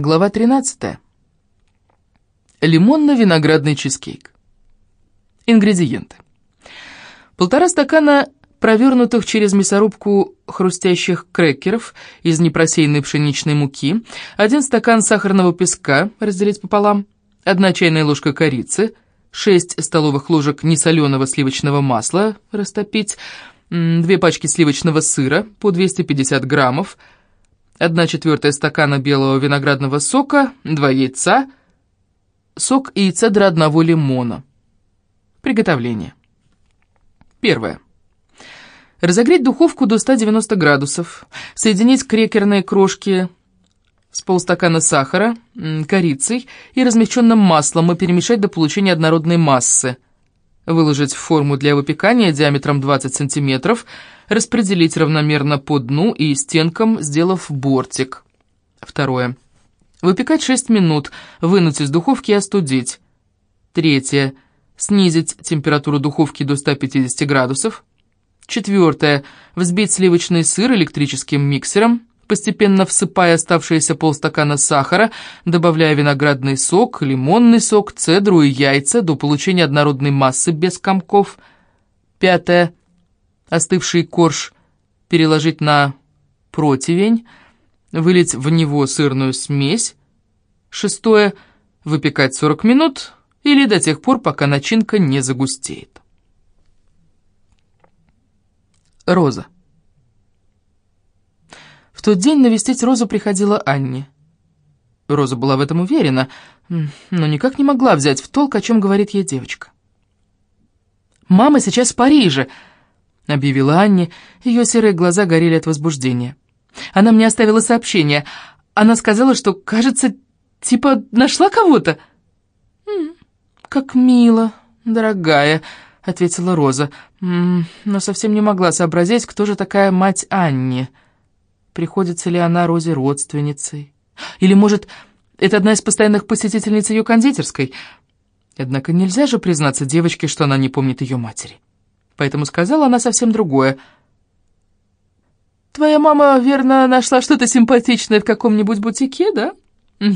Глава 13. Лимонно-виноградный чизкейк. Ингредиенты. Полтора стакана провернутых через мясорубку хрустящих крекеров из непросеянной пшеничной муки, один стакан сахарного песка разделить пополам, одна чайная ложка корицы, 6 столовых ложек несоленого сливочного масла растопить, две пачки сливочного сыра по 250 граммов, 1 четвертая стакана белого виноградного сока, 2 яйца, сок и цедра одного лимона. Приготовление. Первое. Разогреть духовку до 190 градусов. Соединить крекерные крошки с полстакана сахара, корицей и размягченным маслом и перемешать до получения однородной массы. Выложить в форму для выпекания диаметром 20 сантиметров – распределить равномерно по дну и стенкам, сделав бортик. Второе. Выпекать 6 минут, вынуть из духовки и остудить. Третье. Снизить температуру духовки до 150 градусов. Четвертое. Взбить сливочный сыр электрическим миксером, постепенно всыпая оставшиеся полстакана сахара, добавляя виноградный сок, лимонный сок, цедру и яйца до получения однородной массы без комков. Пятое остывший корж переложить на противень, вылить в него сырную смесь. Шестое – выпекать 40 минут или до тех пор, пока начинка не загустеет. Роза. В тот день навестить Розу приходила Анне. Роза была в этом уверена, но никак не могла взять в толк, о чем говорит ей девочка. «Мама сейчас в Париже», — объявила Анне. Ее серые глаза горели от возбуждения. «Она мне оставила сообщение. Она сказала, что, кажется, типа нашла кого-то». «Как мило, дорогая», — ответила Роза, но совсем не могла сообразить, кто же такая мать Анни. Приходится ли она Розе родственницей? Или, может, это одна из постоянных посетительниц ее кондитерской? Однако нельзя же признаться девочке, что она не помнит ее матери поэтому сказала она совсем другое. «Твоя мама, верно, нашла что-то симпатичное в каком-нибудь бутике, да?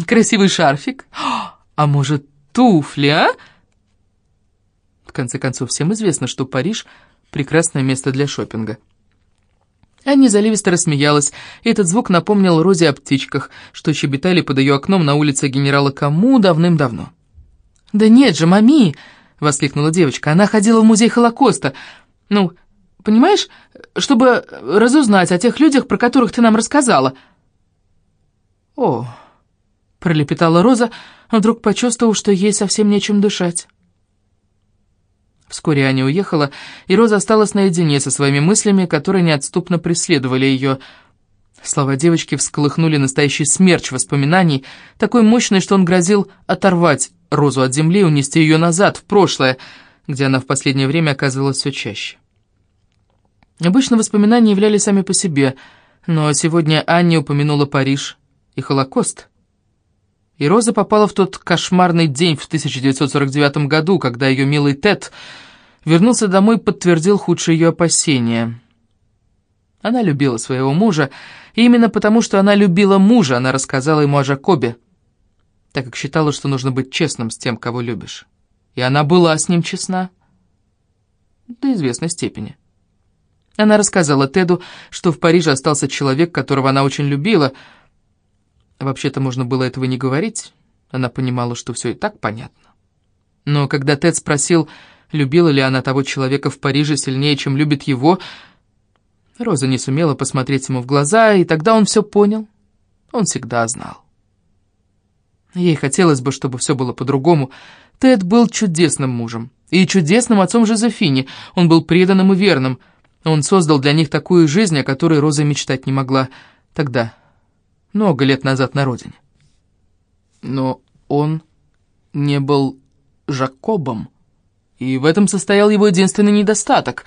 Красивый шарфик? А может, туфли, а?» В конце концов, всем известно, что Париж — прекрасное место для шопинга. Анни заливисто рассмеялась, и этот звук напомнил Розе о птичках, что щебетали под ее окном на улице генерала Каму давным-давно. «Да нет же, мами!» Воскликнула девочка. «Она ходила в музей Холокоста. Ну, понимаешь, чтобы разузнать о тех людях, про которых ты нам рассказала». «О!» — пролепетала Роза, вдруг почувствовав, что ей совсем нечем дышать. Вскоре Аня уехала, и Роза осталась наедине со своими мыслями, которые неотступно преследовали ее. Слова девочки всколыхнули настоящий смерч воспоминаний, такой мощный, что он грозил оторвать Розу от земли и унести ее назад, в прошлое, где она в последнее время оказывалась все чаще. Обычно воспоминания являлись сами по себе, но сегодня Анне упомянула Париж и Холокост. И Роза попала в тот кошмарный день в 1949 году, когда ее милый Тед вернулся домой и подтвердил худшие ее опасения. Она любила своего мужа, и именно потому, что она любила мужа, она рассказала ему о Жакобе так как считала, что нужно быть честным с тем, кого любишь. И она была с ним честна. До известной степени. Она рассказала Теду, что в Париже остался человек, которого она очень любила. Вообще-то можно было этого не говорить. Она понимала, что все и так понятно. Но когда Тед спросил, любила ли она того человека в Париже сильнее, чем любит его, Роза не сумела посмотреть ему в глаза, и тогда он все понял. Он всегда знал. Ей хотелось бы, чтобы все было по-другому. Тед был чудесным мужем. И чудесным отцом Жозефини. Он был преданным и верным. Он создал для них такую жизнь, о которой Роза мечтать не могла тогда, много лет назад на родине. Но он не был Жакобом. И в этом состоял его единственный недостаток.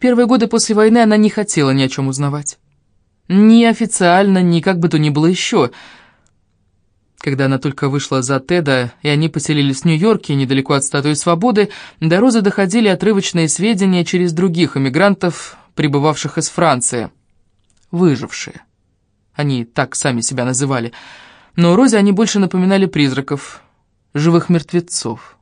Первые годы после войны она не хотела ни о чем узнавать. Ни официально, ни как бы то ни было еще – когда она только вышла за Теда, и они поселились в Нью-Йорке, недалеко от Статуи Свободы, до Розы доходили отрывочные сведения через других эмигрантов, прибывавших из Франции. Выжившие. Они так сами себя называли. но Розе они больше напоминали призраков, живых мертвецов.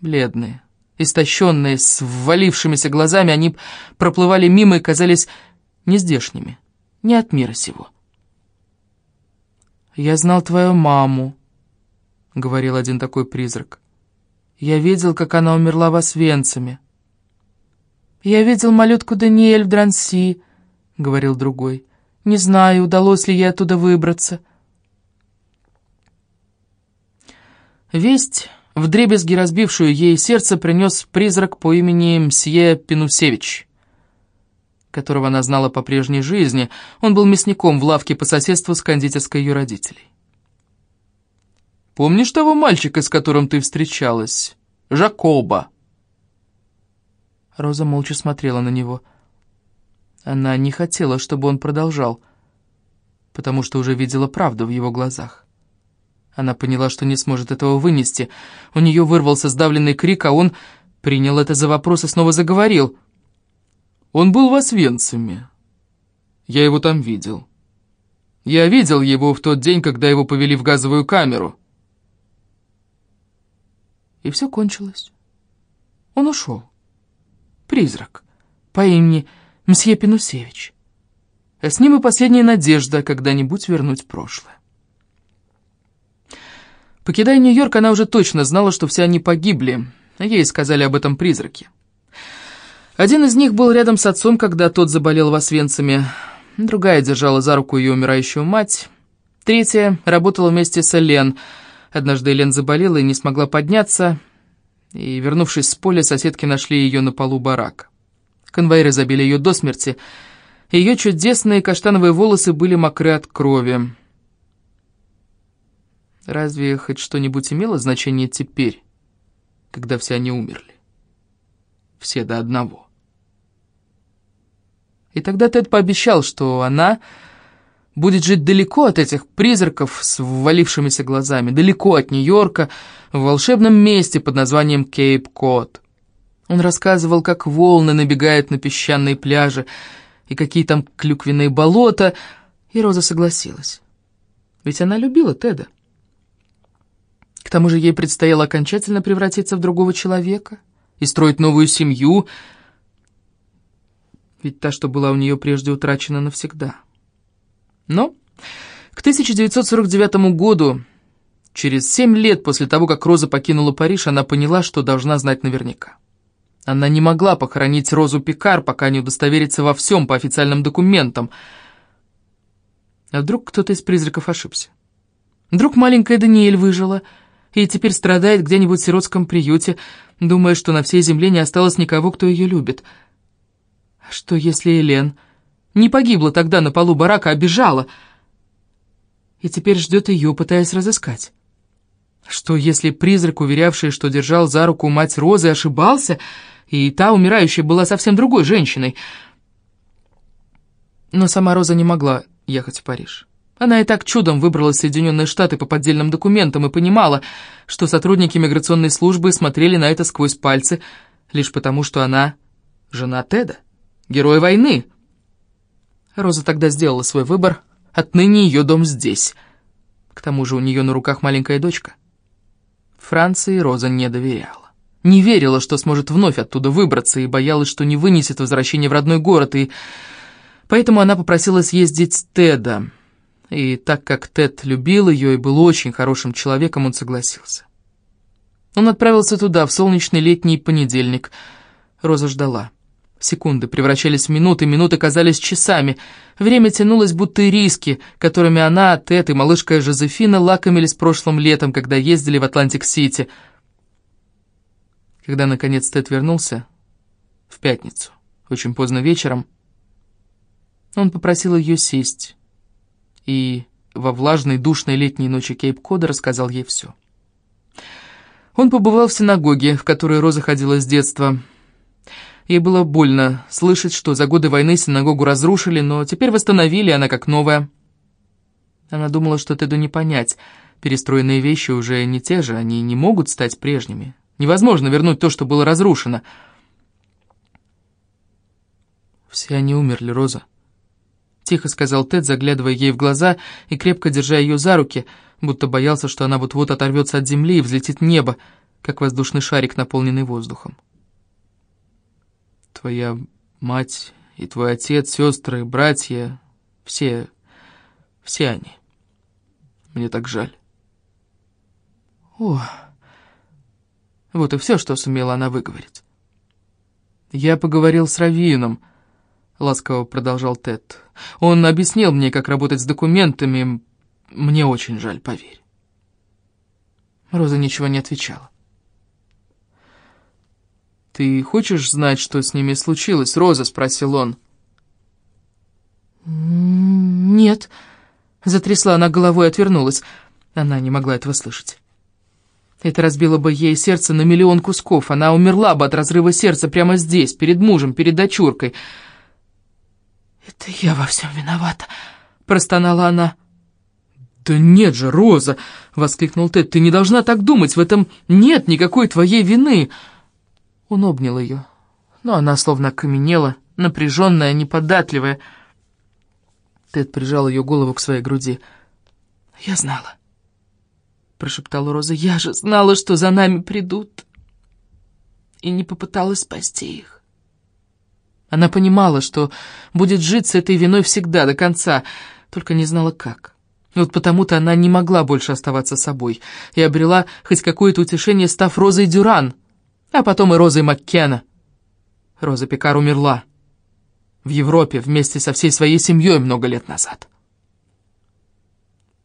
Бледные, истощенные, с ввалившимися глазами, они проплывали мимо и казались нездешними, не от мира сего. «Я знал твою маму», — говорил один такой призрак. «Я видел, как она умерла в Освенциме». «Я видел малютку Даниэль в Дранси», — говорил другой. «Не знаю, удалось ли ей оттуда выбраться». Весть, вдребезги разбившую ей сердце, принес призрак по имени Мсье Пинусевич которого она знала по прежней жизни. Он был мясником в лавке по соседству с кондитерской ее родителей. «Помнишь того мальчика, с которым ты встречалась? Жакоба?» Роза молча смотрела на него. Она не хотела, чтобы он продолжал, потому что уже видела правду в его глазах. Она поняла, что не сможет этого вынести. У нее вырвался сдавленный крик, а он принял это за вопрос и снова заговорил — он был в Освенциме. Я его там видел. Я видел его в тот день, когда его повели в газовую камеру. И все кончилось. Он ушел. Призрак по имени Мсье Пинусевич. А с ним и последняя надежда когда-нибудь вернуть прошлое. Покидая Нью-Йорк, она уже точно знала, что все они погибли, ей сказали об этом призраки. Один из них был рядом с отцом, когда тот заболел в Освенциме. Другая держала за руку ее умирающую мать. Третья работала вместе с Элен. Однажды Элен заболела и не смогла подняться, и, вернувшись с поля, соседки нашли ее на полу барака. Конвоиры забили ее до смерти. Ее чудесные каштановые волосы были мокры от крови. Разве хоть что-нибудь имело значение теперь, когда все они умерли? Все до одного. И тогда Тед пообещал, что она будет жить далеко от этих призраков с ввалившимися глазами, далеко от Нью-Йорка, в волшебном месте под названием Кейп-Кот. Он рассказывал, как волны набегают на песчаные пляжи, и какие там клюквенные болота, и Роза согласилась. Ведь она любила Теда. К тому же ей предстояло окончательно превратиться в другого человека и строить новую семью — ведь та, что была у нее прежде, утрачена навсегда. Но к 1949 году, через семь лет после того, как Роза покинула Париж, она поняла, что должна знать наверняка. Она не могла похоронить Розу Пикар, пока не удостоверится во всем по официальным документам. А вдруг кто-то из призраков ошибся? Вдруг маленькая Даниэль выжила и теперь страдает где-нибудь в сиротском приюте, думая, что на всей земле не осталось никого, кто ее любит — что если Элен не погибла тогда на полу барака, а бежала, и теперь ждет ее, пытаясь разыскать? Что если призрак, уверявший, что держал за руку мать Розы, ошибался, и та умирающая была совсем другой женщиной? Но сама Роза не могла ехать в Париж. Она и так чудом выбрала Соединенные Штаты по поддельным документам и понимала, что сотрудники миграционной службы смотрели на это сквозь пальцы, лишь потому, что она жена Теда. Герой войны!» Роза тогда сделала свой выбор. Отныне ее дом здесь. К тому же у нее на руках маленькая дочка. Франции Роза не доверяла. Не верила, что сможет вновь оттуда выбраться, и боялась, что не вынесет возвращение в родной город, и поэтому она попросила съездить Теда. И так как Тед любил ее и был очень хорошим человеком, он согласился. Он отправился туда в солнечный летний понедельник. Роза ждала. Секунды превращались в минуты, минуты казались часами. Время тянулось, будто ириски, которыми она, Тед и малышка Жозефина лакомились прошлым летом, когда ездили в Атлантик-Сити. Когда, наконец, Тед вернулся, в пятницу, очень поздно вечером, он попросил ее сесть и во влажной душной летней ночи Кейп-Кода рассказал ей все. Он побывал в синагоге, в которой Роза ходила с детства, Ей было больно слышать, что за годы войны синагогу разрушили, но теперь восстановили, она как новая. Она думала, что Теду не понять. Перестроенные вещи уже не те же, они не могут стать прежними. Невозможно вернуть то, что было разрушено. Все они умерли, Роза. Тихо сказал Тед, заглядывая ей в глаза и крепко держа ее за руки, будто боялся, что она вот-вот оторвется от земли и взлетит в небо, как воздушный шарик, наполненный воздухом. «Твоя мать и твой отец, сестры, братья, все, все они. Мне так жаль». «О!» Вот и все, что сумела она выговорить. «Я поговорил с Равином», — ласково продолжал Тед. «Он объяснил мне, как работать с документами. Мне очень жаль, поверь». Роза ничего не отвечала. «Ты хочешь знать, что с ними случилось, Роза?» — спросил он. «Нет», — затрясла она головой и отвернулась. Она не могла этого слышать. Это разбило бы ей сердце на миллион кусков. Она умерла бы от разрыва сердца прямо здесь, перед мужем, перед дочуркой. «Это я во всем виновата», — простонала она. «Да нет же, Роза!» — воскликнул Тед. «Ты не должна так думать, в этом нет никакой твоей вины!» Он обнял ее, но она словно окаменела, напряженная, неподатливая. Тед прижал ее голову к своей груди. «Я знала прошептала Роза. «Я же знала, что за нами придут!» И не попыталась спасти их. Она понимала, что будет жить с этой виной всегда, до конца, только не знала как. Вот потому-то она не могла больше оставаться собой и обрела хоть какое-то утешение, став Розой Дюран, а потом и Розой Маккена. Роза Пикар умерла в Европе вместе со всей своей семьей много лет назад.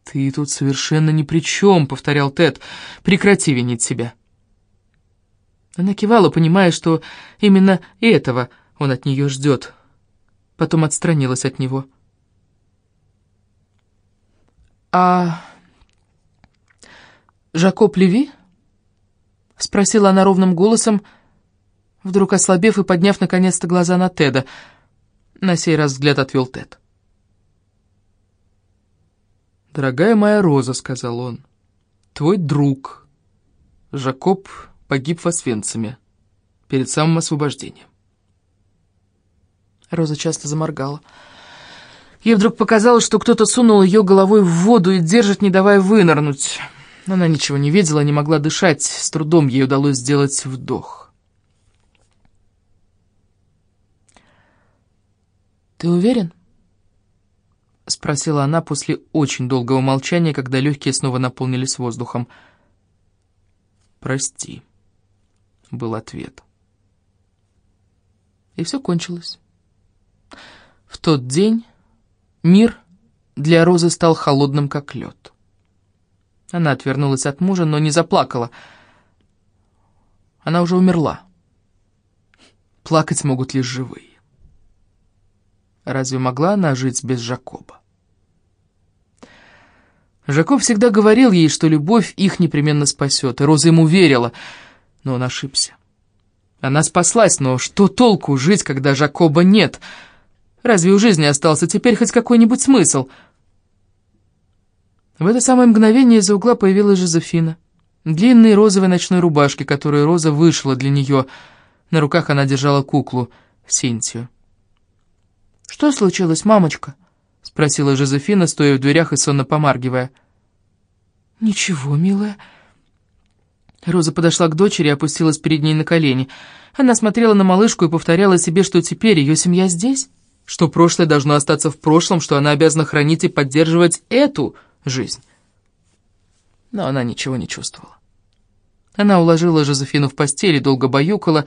«Ты тут совершенно ни при чем», — повторял Тед. «Прекрати винить себя». Она кивала, понимая, что именно этого он от нее ждет. Потом отстранилась от него. «А Жакоб Леви?» — спросила она ровным голосом, вдруг ослабев и подняв наконец-то глаза на Теда. На сей раз взгляд отвел Тед. «Дорогая моя Роза», — сказал он, — «твой друг Жакоб погиб в Освенциме перед самым освобождением». Роза часто заморгала. Ей вдруг показалось, что кто-то сунул ее головой в воду и держит, не давая вынырнуть. Она ничего не видела, не могла дышать, с трудом ей удалось сделать вдох. «Ты уверен?» — спросила она после очень долгого молчания, когда легкие снова наполнились воздухом. «Прости», — был ответ. И все кончилось. Тот день мир для Розы стал холодным, как лед. Она отвернулась от мужа, но не заплакала. Она уже умерла. Плакать могут лишь живые. Разве могла она жить без Жакоба? Жакоб всегда говорил ей, что любовь их непременно спасет, и Роза ему верила, но он ошибся. Она спаслась, но что толку жить, когда Жакоба нет? Разве у жизни остался теперь хоть какой-нибудь смысл? В это самое мгновение из-за угла появилась Жозефина. Длинной розовой ночной рубашке, которую Роза вышла для нее. На руках она держала куклу, Синтию. «Что случилось, мамочка?» — спросила Жозефина, стоя в дверях и сонно помаргивая. «Ничего, милая». Роза подошла к дочери и опустилась перед ней на колени. Она смотрела на малышку и повторяла себе, что теперь ее семья здесь, что прошлое должно остаться в прошлом, что она обязана хранить и поддерживать эту жизнь. Но она ничего не чувствовала. Она уложила Жозефину в постель и долго баюкала,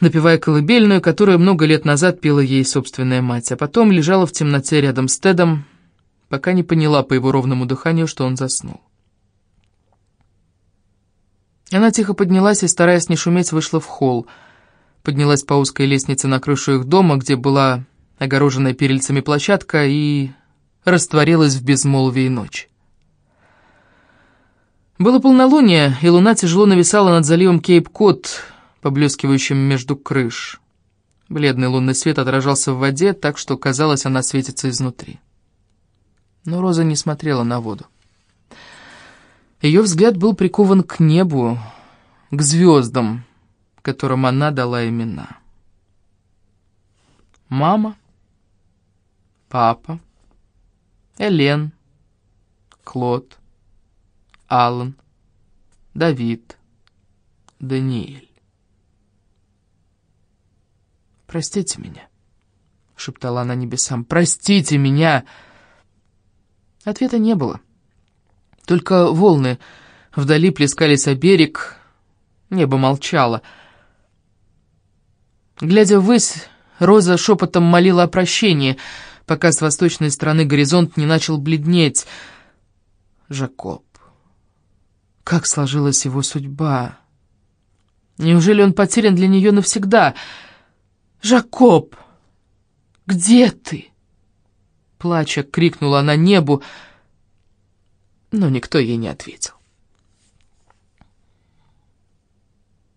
напевая колыбельную, которую много лет назад пела ей собственная мать, а потом лежала в темноте рядом с Тедом, пока не поняла по его ровному дыханию, что он заснул. Она тихо поднялась и, стараясь не шуметь, вышла в холл. Поднялась по узкой лестнице на крышу их дома, где была огороженная перильцами площадка, и растворилась в безмолвии ночи. Было полнолуние, и луна тяжело нависала над заливом Кейп-Кот, поблескивающим между крыш. Бледный лунный свет отражался в воде, так что, казалось, она светится изнутри. Но Роза не смотрела на воду. Ее взгляд был прикован к небу, к звездам, которым она дала имена. Мама, Папа, Элен, Клод, Аллан, Давид, Даниэль. «Простите меня», — шептала она небесам, — «простите меня!» Ответа не было. Только волны вдали плескались о берег, небо молчало. Глядя ввысь, Роза шепотом молила о прощении, пока с восточной стороны горизонт не начал бледнеть. Жакоб. Как сложилась его судьба? Неужели он потерян для нее навсегда? «Жакоб, где ты?» Плача, крикнула она небу, но никто ей не ответил.